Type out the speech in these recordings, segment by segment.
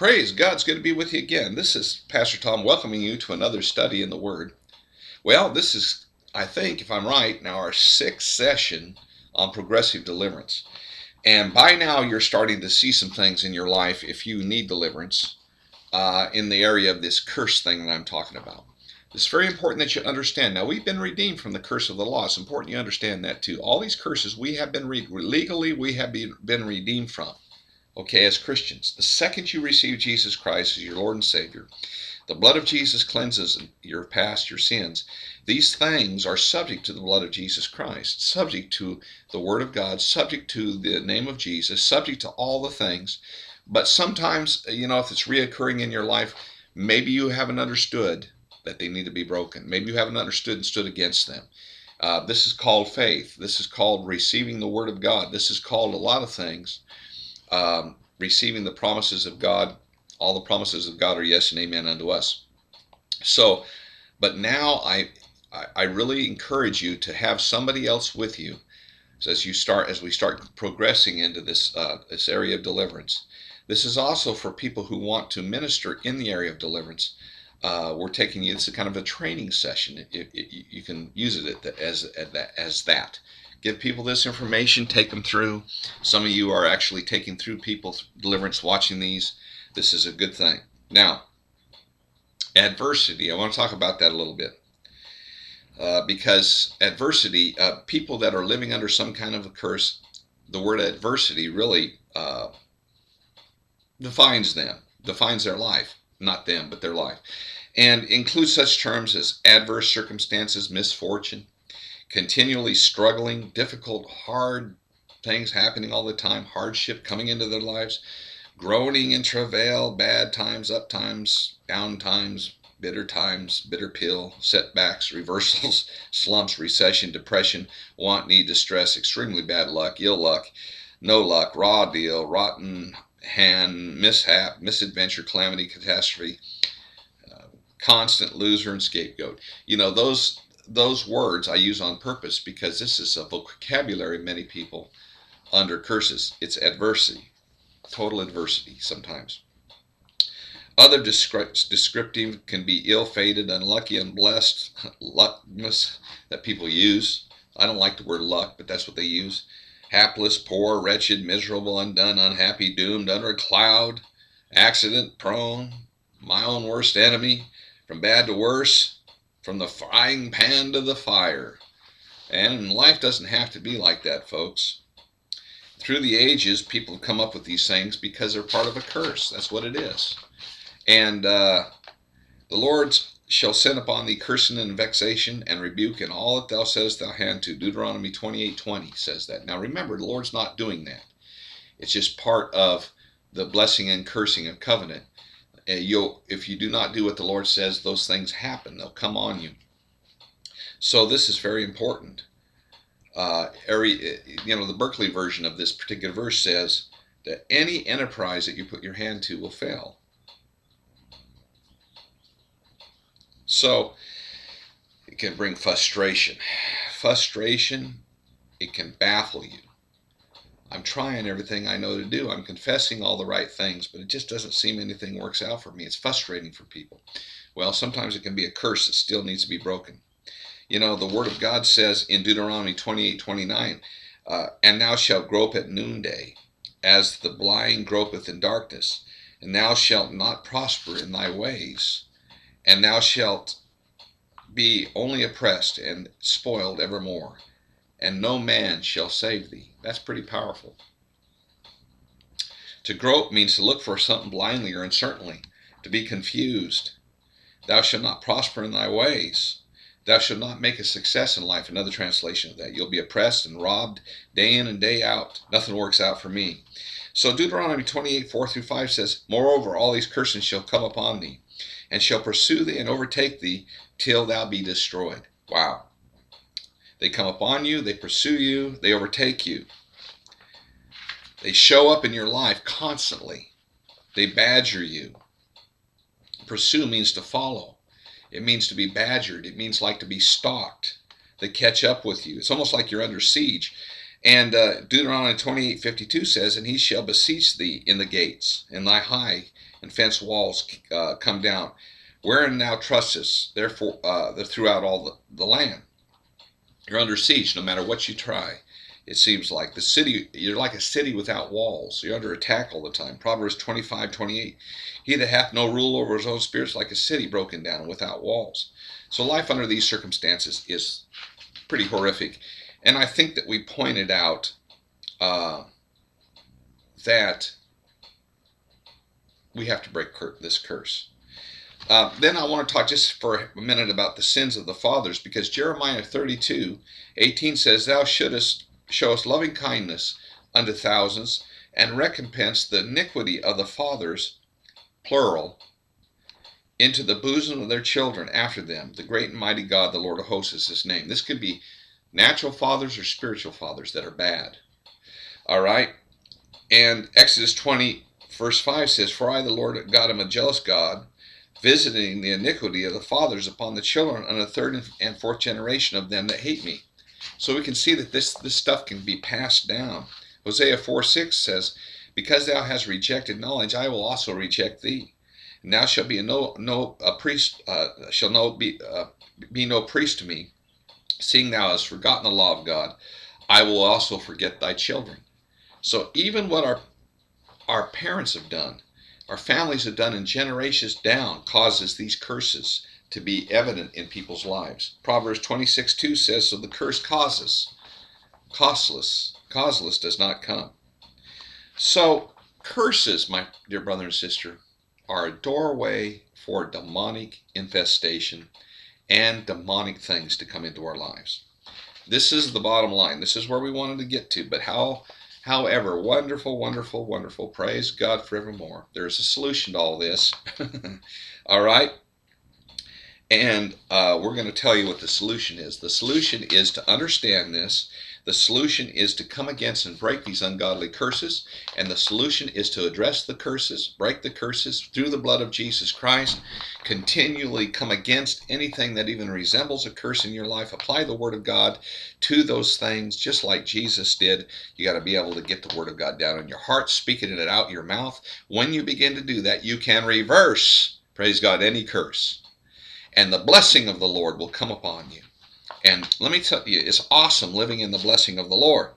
Praise God, it's good to be with you again. This is Pastor Tom welcoming you to another study in the Word. Well, this is, I think, if I'm right, now our sixth session on progressive deliverance. And by now, you're starting to see some things in your life if you need deliverance uh, in the area of this curse thing that I'm talking about. It's very important that you understand. Now, we've been redeemed from the curse of the law. It's important you understand that too. All these curses we have been re- legally we have been redeemed from okay, as Christians. The second you receive Jesus Christ as your Lord and Savior, the blood of Jesus cleanses your past, your sins. These things are subject to the blood of Jesus Christ, subject to the Word of God, subject to the name of Jesus, subject to all the things. But sometimes, you know, if it's reoccurring in your life, maybe you haven't understood that they need to be broken. Maybe you haven't understood and stood against them. Uh, this is called faith. This is called receiving the Word of God. This is called a lot of things um, receiving the promises of God. All the promises of God are yes and amen unto us. So, but now I, I really encourage you to have somebody else with you as you start as we start progressing into this uh, this area of deliverance. This is also for people who want to minister in the area of deliverance. Uh, we're taking you. It's a kind of a training session. It, it, you can use it as as that give people this information, take them through. Some of you are actually taking through people deliverance watching these. This is a good thing. Now, adversity. I want to talk about that a little bit. Uh, because adversity, uh, people that are living under some kind of a curse, the word adversity really uh, defines them, defines their life. Not them, but their life. And includes such terms as adverse circumstances, misfortune, continually struggling, difficult, hard things happening all the time, hardship coming into their lives, groaning in travail, bad times, up times, down times, bitter times, bitter pill, setbacks, reversals, slumps, recession, depression, want, need, distress, extremely bad luck, ill luck, no luck, raw deal, rotten hand, mishap, misadventure, calamity, catastrophe, uh, constant loser and scapegoat. You know, those those words I use on purpose because this is a vocabulary many people under curses. It's adversity, total adversity sometimes. Other descriptive can be ill-fated, unlucky, unblessed, luckness that people use. I don't like the word luck, but that's what they use. Hapless, poor, wretched, miserable, undone, unhappy, doomed, under a cloud, accident prone, my own worst enemy, from bad to worse, from the frying pan to the fire. And life doesn't have to be like that, folks. Through the ages, people have come up with these things because they're part of a curse. That's what it is. And uh, the Lord shall send upon thee cursing and vexation and rebuke and all that thou says thou hand to. Deuteronomy 28:20 says that. Now remember, the Lord's not doing that. It's just part of the blessing and cursing of covenant you'll if you do not do what the Lord says, those things happen. They'll come on you. So this is very important. Uh, every, you know, the Berkeley version of this particular verse says that any enterprise that you put your hand to will fail. So it can bring frustration. Frustration, it can baffle you. I'm trying everything I know to do. I'm confessing all the right things, but it just doesn't seem anything works out for me. It's frustrating for people. Well, sometimes it can be a curse that still needs to be broken. You know, the Word of God says in Deuteronomy 28 29, uh, And thou shalt grope at noonday, as the blind gropeth in darkness, and thou shalt not prosper in thy ways, and thou shalt be only oppressed and spoiled evermore and no man shall save thee. That's pretty powerful. To grope means to look for something blindly or uncertainly, to be confused. Thou shalt not prosper in thy ways. Thou shalt not make a success in life. Another translation of that. You'll be oppressed and robbed day in and day out. Nothing works out for me. So Deuteronomy 28, 4 through 5 says, Moreover, all these curses shall come upon thee, and shall pursue thee and overtake thee till thou be destroyed. Wow. They come upon you, they pursue you, they overtake you. They show up in your life constantly. They badger you. Pursue means to follow. It means to be badgered. It means like to be stalked. They catch up with you. It's almost like you're under siege. And uh, Deuteronomy 28 52 says, And he shall beseech thee in the gates, and thy high and fenced walls uh, come down, wherein thou trustest, therefore, uh, throughout all the, the land. You're under siege no matter what you try. It seems like the city, you're like a city without walls. You're under attack all the time. Proverbs 25 28. He that hath no rule over his own spirit is like a city broken down without walls. So life under these circumstances is pretty horrific. And I think that we pointed out uh, that we have to break cur- this curse. Uh, then I want to talk just for a minute about the sins of the fathers because Jeremiah 32 18 says, Thou shouldest show us loving kindness unto thousands and recompense the iniquity of the fathers, plural, into the bosom of their children after them. The great and mighty God, the Lord of hosts, is his name. This could be natural fathers or spiritual fathers that are bad. All right? And Exodus 20, verse 5 says, For I, the Lord God, am a jealous God, visiting the iniquity of the fathers upon the children and the third and fourth generation of them that hate me. So we can see that this, this stuff can be passed down. Hosea 4 6 says, Because thou hast rejected knowledge, I will also reject thee. And thou shalt be no no a priest uh, shall no be uh, be no priest to me, seeing thou hast forgotten the law of God. I will also forget thy children. So even what our our parents have done, our families have done in generations down, causes these curses to be evident in people's lives. Proverbs 26 2 says, So the curse causes, costless, causeless does not come. So, curses, my dear brother and sister, are a doorway for demonic infestation and demonic things to come into our lives. This is the bottom line. This is where we wanted to get to. But how, however, wonderful, wonderful, wonderful. Praise God forevermore. There's a solution to all this. all right. And uh, we're going to tell you what the solution is. The solution is to understand this. The solution is to come against and break these ungodly curses. And the solution is to address the curses, break the curses through the blood of Jesus Christ. Continually come against anything that even resembles a curse in your life. Apply the Word of God to those things, just like Jesus did. You got to be able to get the Word of God down in your heart, speaking it out your mouth. When you begin to do that, you can reverse, praise God, any curse and the blessing of the Lord will come upon you. And let me tell you, it's awesome living in the blessing of the Lord.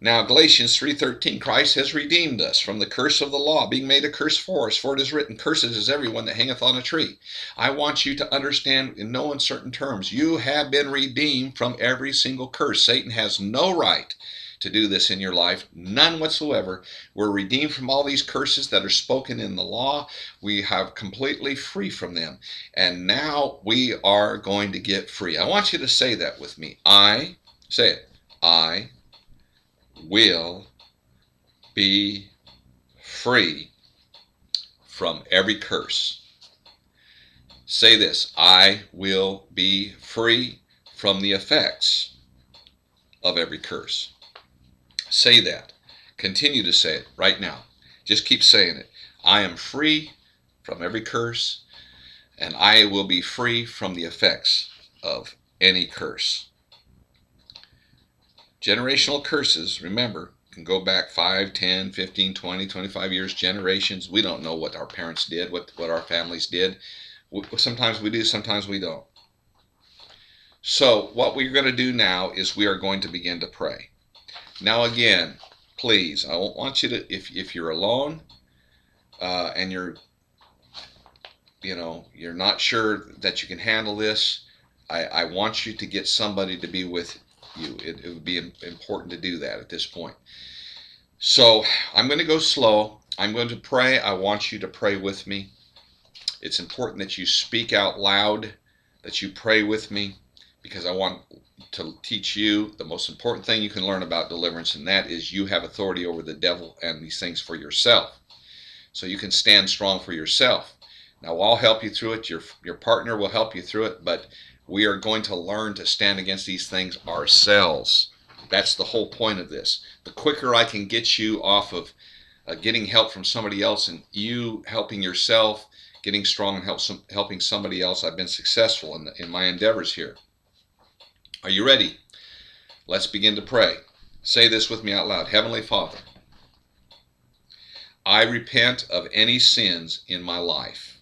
Now Galatians 3:13 Christ has redeemed us from the curse of the law being made a curse for us for it is written curses is everyone that hangeth on a tree. I want you to understand in no uncertain terms you have been redeemed from every single curse. Satan has no right to do this in your life. None whatsoever. We're redeemed from all these curses that are spoken in the law. We have completely free from them. And now we are going to get free. I want you to say that with me. I, say it, I will be free from every curse. Say this I will be free from the effects of every curse. Say that. Continue to say it right now. Just keep saying it. I am free from every curse, and I will be free from the effects of any curse. Generational curses, remember, can go back 5, 10, 15, 20, 25 years, generations. We don't know what our parents did, what, what our families did. Sometimes we do, sometimes we don't. So, what we're going to do now is we are going to begin to pray. Now again, please, I don't want you to, if, if you're alone uh, and you're, you know, you're not sure that you can handle this, I, I want you to get somebody to be with you. It, it would be important to do that at this point. So I'm going to go slow. I'm going to pray. I want you to pray with me. It's important that you speak out loud, that you pray with me, because I want to teach you the most important thing you can learn about deliverance, and that is you have authority over the devil and these things for yourself. So you can stand strong for yourself. Now, I'll help you through it. Your, your partner will help you through it, but we are going to learn to stand against these things ourselves. That's the whole point of this. The quicker I can get you off of uh, getting help from somebody else and you helping yourself, getting strong and help some, helping somebody else, I've been successful in, the, in my endeavors here. Are you ready? Let's begin to pray. Say this with me out loud Heavenly Father, I repent of any sins in my life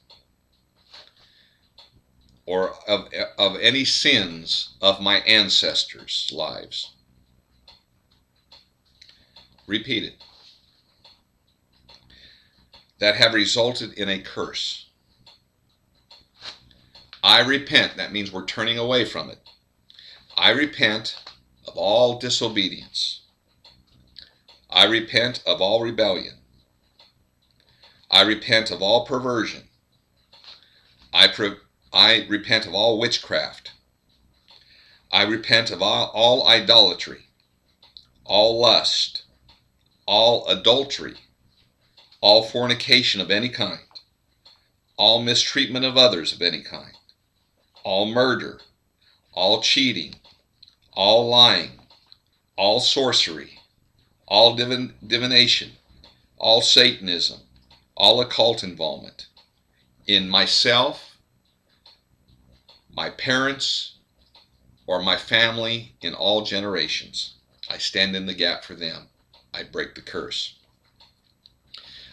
or of, of any sins of my ancestors' lives. Repeat it. That have resulted in a curse. I repent. That means we're turning away from it. I repent of all disobedience. I repent of all rebellion. I repent of all perversion. I, pre- I repent of all witchcraft. I repent of all, all idolatry, all lust, all adultery, all fornication of any kind, all mistreatment of others of any kind, all murder, all cheating, all lying, all sorcery, all divin- divination, all Satanism, all occult involvement in myself, my parents, or my family in all generations. I stand in the gap for them. I break the curse.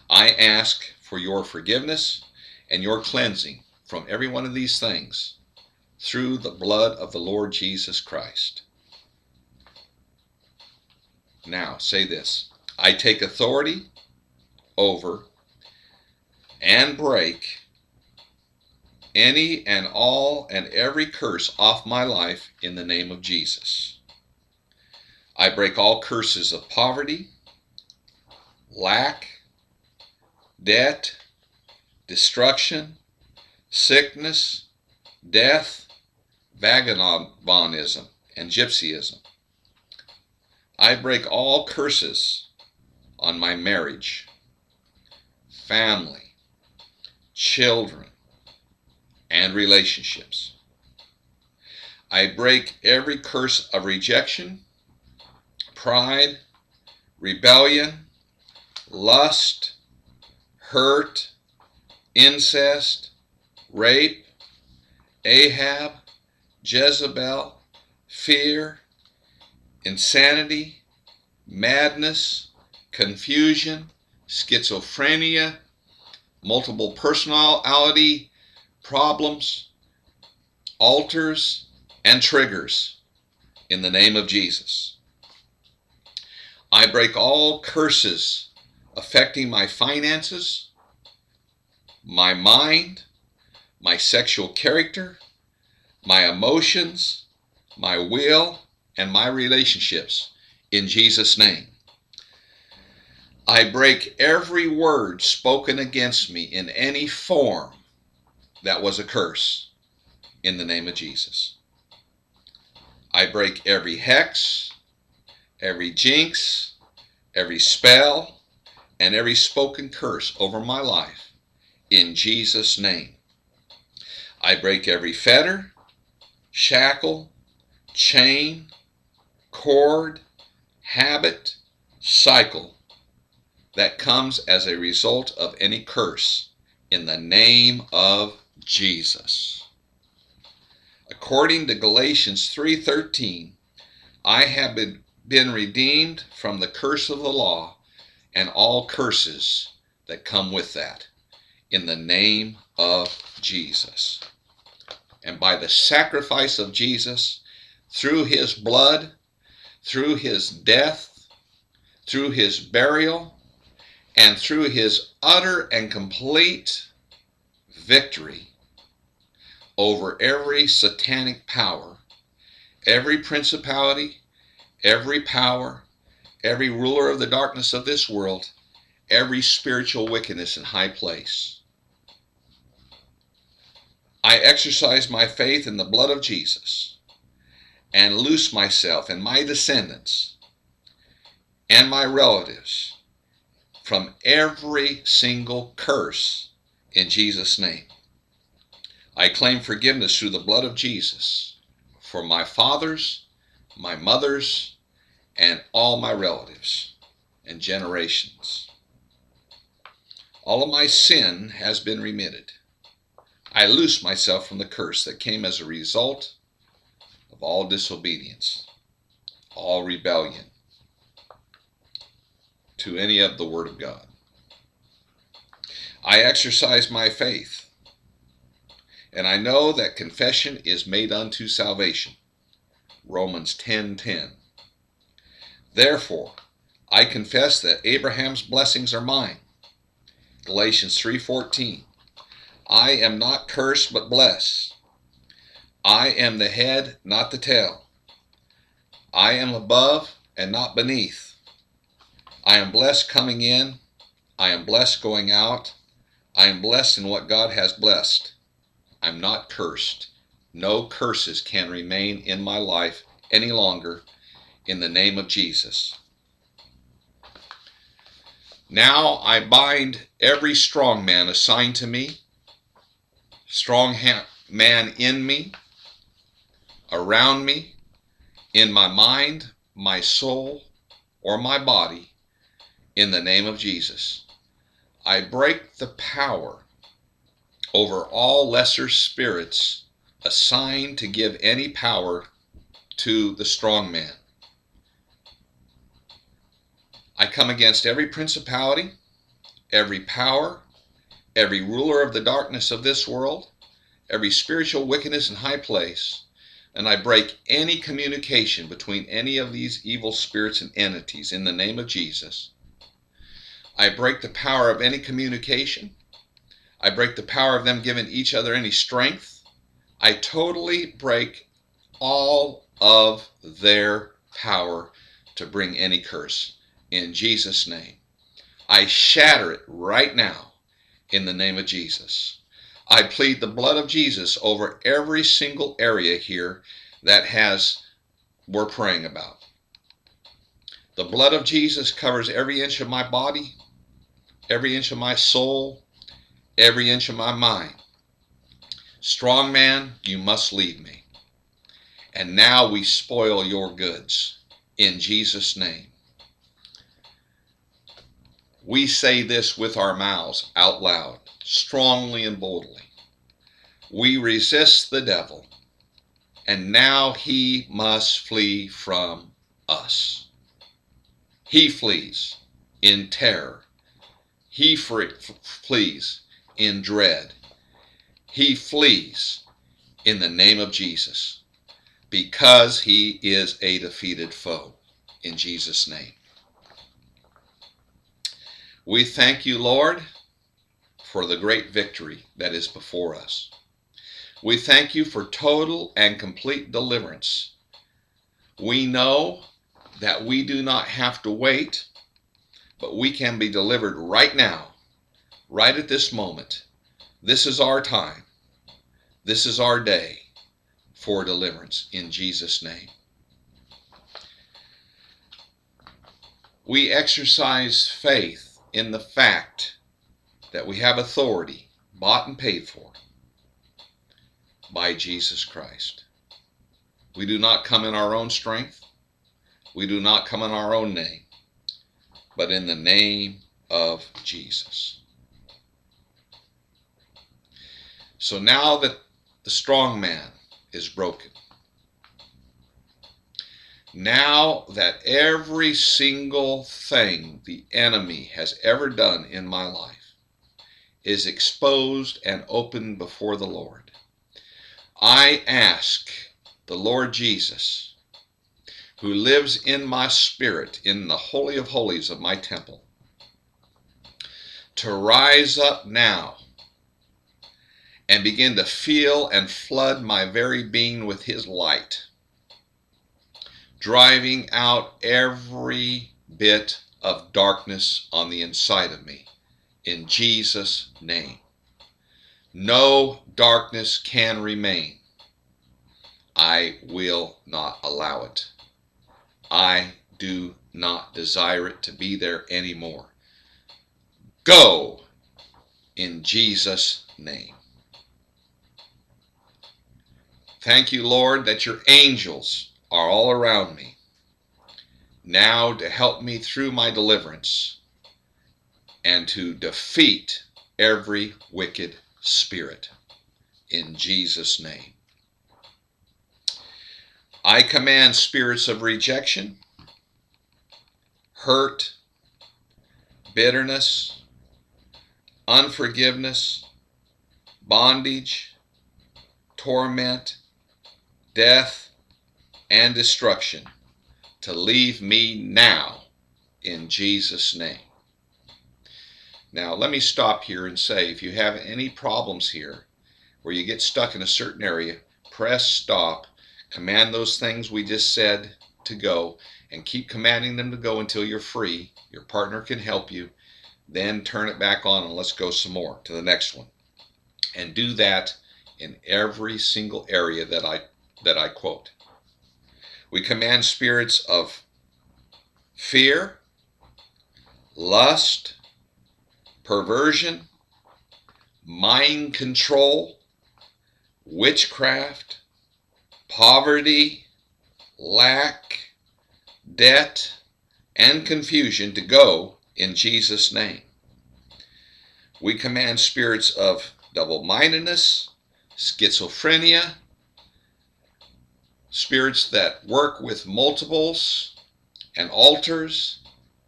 I ask for your forgiveness and your cleansing from every one of these things through the blood of the Lord Jesus Christ. Now, say this I take authority over and break any and all and every curse off my life in the name of Jesus. I break all curses of poverty, lack, debt, destruction, sickness, death, vagabondism, and gypsyism. I break all curses on my marriage, family, children, and relationships. I break every curse of rejection, pride, rebellion, lust, hurt, incest, rape, Ahab, Jezebel, fear, insanity, madness, confusion, schizophrenia, multiple personality problems, alters, and triggers in the name of Jesus. I break all curses affecting my finances, my mind, my sexual character, my emotions, my will, and my relationships in Jesus' name. I break every word spoken against me in any form that was a curse in the name of Jesus. I break every hex, every jinx, every spell, and every spoken curse over my life in Jesus' name. I break every fetter, shackle, chain, cord, habit, cycle that comes as a result of any curse in the name of Jesus. According to Galatians 3:13, I have been, been redeemed from the curse of the law and all curses that come with that in the name of Jesus. And by the sacrifice of Jesus, through his blood, through his death, through his burial, and through his utter and complete victory over every satanic power, every principality, every power, every ruler of the darkness of this world, every spiritual wickedness in high place. I exercise my faith in the blood of Jesus and loose myself and my descendants and my relatives from every single curse in Jesus' name. I claim forgiveness through the blood of Jesus for my fathers, my mothers, and all my relatives and generations. All of my sin has been remitted. I loose myself from the curse that came as a result all disobedience, all rebellion, to any of the Word of God. I exercise my faith, and I know that confession is made unto salvation. Romans 10:10. 10, Therefore, I confess that Abraham's blessings are mine. Galatians 3:14. I am not cursed but blessed. I am the head, not the tail. I am above and not beneath. I am blessed coming in. I am blessed going out. I am blessed in what God has blessed. I'm not cursed. No curses can remain in my life any longer in the name of Jesus. Now I bind every strong man assigned to me, strong man in me, around me, in my mind, my soul, or my body, in the name of Jesus. I break the power over all lesser spirits assigned to give any power to the strong man. I come against every principality, every power, every ruler of the darkness of this world, every spiritual wickedness in high place, and I break any communication between any of these evil spirits and entities in the name of Jesus. I break the power of any communication. I break the power of them giving each other any strength. I totally break all of their power to bring any curse in Jesus' name. I shatter it right now in the name of Jesus. I plead the blood of Jesus over every single area here that has we're praying about. The blood of Jesus covers every inch of my body, every inch of my soul, every inch of my mind. Strong man, you must leave me. And now we spoil your goods in Jesus' name. We say this with our mouths out loud, strongly and boldly. We resist the devil, and now he must flee from us. He flees in terror. He flees in dread. He flees in the name of Jesus because he is a defeated foe. In Jesus' name. We thank you, Lord, for the great victory that is before us. We thank you for total and complete deliverance. We know that we do not have to wait, but we can be delivered right now, right at this moment. This is our time. This is our day for deliverance in Jesus' name. We exercise faith in the fact that we have authority bought and paid for by Jesus Christ. We do not come in our own strength. We do not come in our own name, but in the name of Jesus. So now that the strong man is broken, now that every single thing the enemy has ever done in my life is exposed and open before the Lord, I ask the Lord Jesus, who lives in my spirit in the Holy of Holies of my temple, to rise up now and begin to feel and flood my very being with his light driving out every bit of darkness on the inside of me. In Jesus' name. No darkness can remain. I will not allow it. I do not desire it to be there anymore. Go in Jesus' name. Thank you, Lord, that your angels are all around me, now to help me through my deliverance and to defeat every wicked spirit. In Jesus' name. I command spirits of rejection, hurt, bitterness, unforgiveness, bondage, torment, death, and destruction to leave me now in Jesus' name. Now, let me stop here and say if you have any problems here where you get stuck in a certain area, press stop, command those things we just said to go, and keep commanding them to go until you're free. Your partner can help you. Then turn it back on and let's go some more to the next one. And do that in every single area that I that I quote. We command spirits of fear, lust, perversion, mind control, witchcraft, poverty, lack, debt, and confusion to go in Jesus' name. We command spirits of double mindedness, schizophrenia, spirits that work with multiples and alters,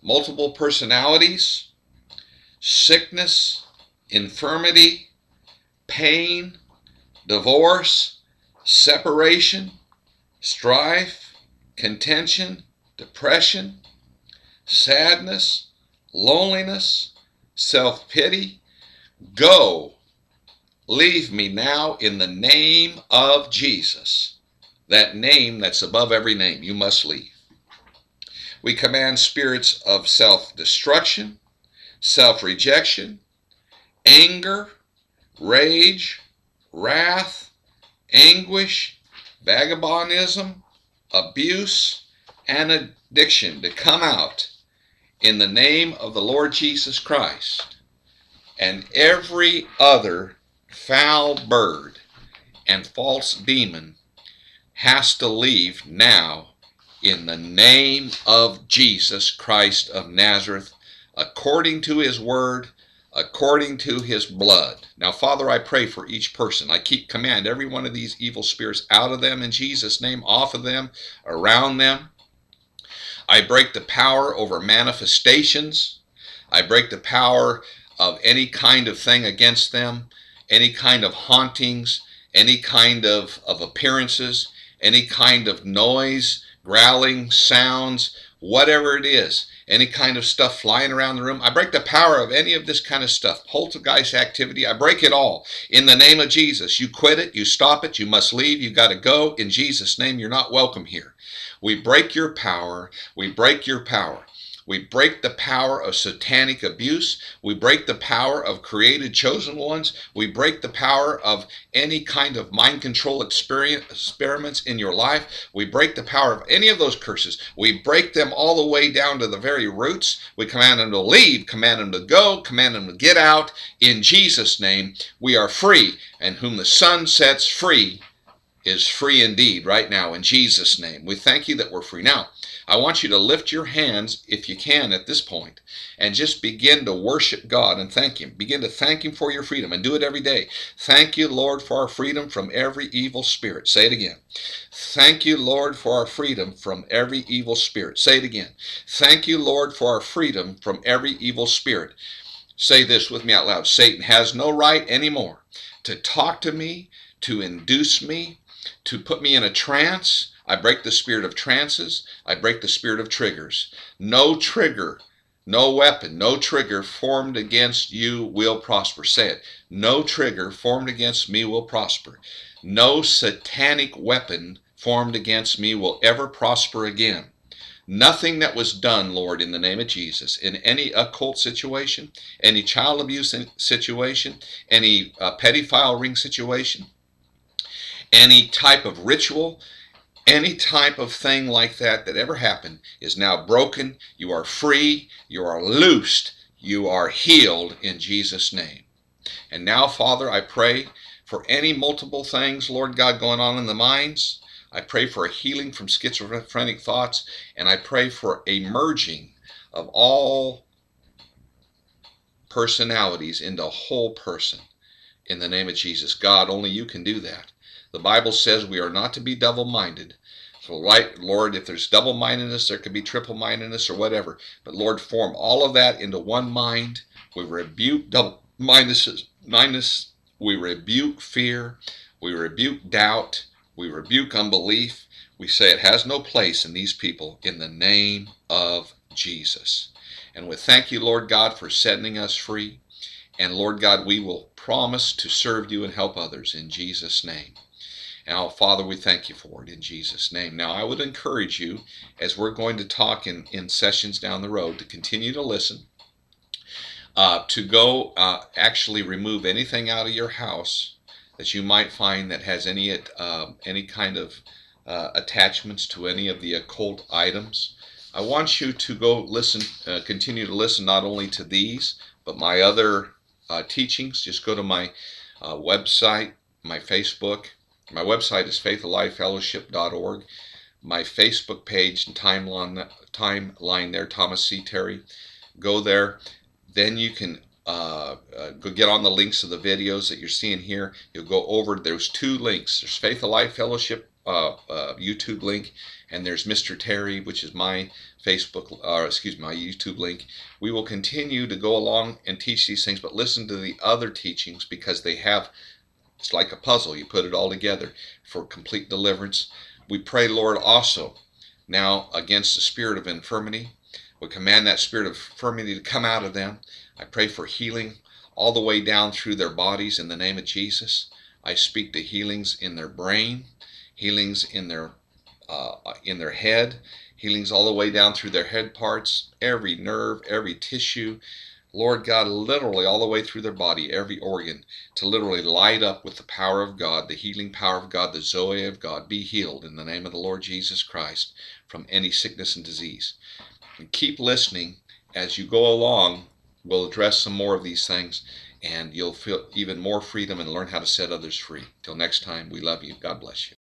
multiple personalities, sickness, infirmity, pain, divorce, separation, strife, contention, depression, sadness, loneliness, self pity. Go, leave me now in the name of Jesus. That name that's above every name, you must leave. We command spirits of self destruction, self rejection, anger, rage, wrath, anguish, vagabondism, abuse, and addiction to come out in the name of the Lord Jesus Christ. And every other foul bird and false demon has to leave now in the name of Jesus Christ of Nazareth, according to his word according to his blood. Now, Father, I pray for each person. I keep command every one of these evil spirits out of them in Jesus' name, off of them, around them. I break the power over manifestations. I break the power of any kind of thing against them, any kind of hauntings, any kind of, of appearances, any kind of noise, growling, sounds, whatever it is any kind of stuff flying around the room. I break the power of any of this kind of stuff, poltergeist activity. I break it all in the name of Jesus. You quit it, you stop it, you must leave, you got to go. In Jesus' name, you're not welcome here. We break your power. We break your power. We break the power of satanic abuse. We break the power of created chosen ones. We break the power of any kind of mind control experiments in your life. We break the power of any of those curses. We break them all the way down to the very roots. We command them to leave, command them to go, command them to get out. In Jesus' name, we are free, and whom the Son sets free is free indeed right now in Jesus' name. We thank you that we're free. Now, I want you to lift your hands, if you can, at this point, and just begin to worship God and thank Him. Begin to thank Him for your freedom and do it every day. Thank you, Lord, for our freedom from every evil spirit. Say it again. Thank you, Lord, for our freedom from every evil spirit. Say it again. Thank you, Lord, for our freedom from every evil spirit. Say this with me out loud Satan has no right anymore to talk to me, to induce me, to put me in a trance I break the spirit of trances. I break the spirit of triggers. No trigger, no weapon, no trigger formed against you will prosper. Say it. No trigger formed against me will prosper. No satanic weapon formed against me will ever prosper again. Nothing that was done, Lord, in the name of Jesus, in any occult situation, any child abuse situation, any uh, pedophile ring situation, any type of ritual, any type of thing like that that ever happened is now broken. You are free. You are loosed. You are healed in Jesus' name. And now, Father, I pray for any multiple things, Lord God, going on in the minds. I pray for a healing from schizophrenic thoughts, and I pray for a merging of all personalities into a whole person in the name of Jesus. God, only you can do that. The Bible says we are not to be double minded, So, right, Lord, if there's double mindedness, there could be triple mindedness or whatever. But Lord, form all of that into one mind. We rebuke double mindedness. We rebuke fear. We rebuke doubt. We rebuke unbelief. We say it has no place in these people in the name of Jesus. And we thank you, Lord God, for setting us free. And Lord God, we will promise to serve you and help others in Jesus' name. Now, Father, we thank you for it in Jesus' name. Now, I would encourage you, as we're going to talk in, in sessions down the road, to continue to listen, uh, to go uh, actually remove anything out of your house that you might find that has any uh, any kind of uh, attachments to any of the occult items. I want you to go listen, uh, continue to listen not only to these, but my other uh, teachings. Just go to my website, my Facebook, my website is faithalifefellowship.org. My Facebook page and timeline, timeline there, Thomas C. Terry. Go there. Then you can uh, uh, go get on the links of the videos that you're seeing here. You'll go over, there's two links. There's Faith of Life Fellowship uh, uh YouTube link, and there's Mr. Terry, which is my Facebook, or excuse me, my YouTube link. We will continue to go along and teach these things, but listen to the other teachings because they have it's like a puzzle. You put it all together for complete deliverance. We pray, Lord, also now against the spirit of infirmity. We command that spirit of infirmity to come out of them. I pray for healing all the way down through their bodies in the name of Jesus. I speak to healings in their brain, healings in their uh, in their head, healings all the way down through their head parts, every nerve, every tissue, Lord God, literally all the way through their body, every organ, to literally light up with the power of God, the healing power of God, the Zoe of God. Be healed in the name of the Lord Jesus Christ from any sickness and disease. And keep listening as you go along. We'll address some more of these things, and you'll feel even more freedom and learn how to set others free. Till next time, we love you. God bless you.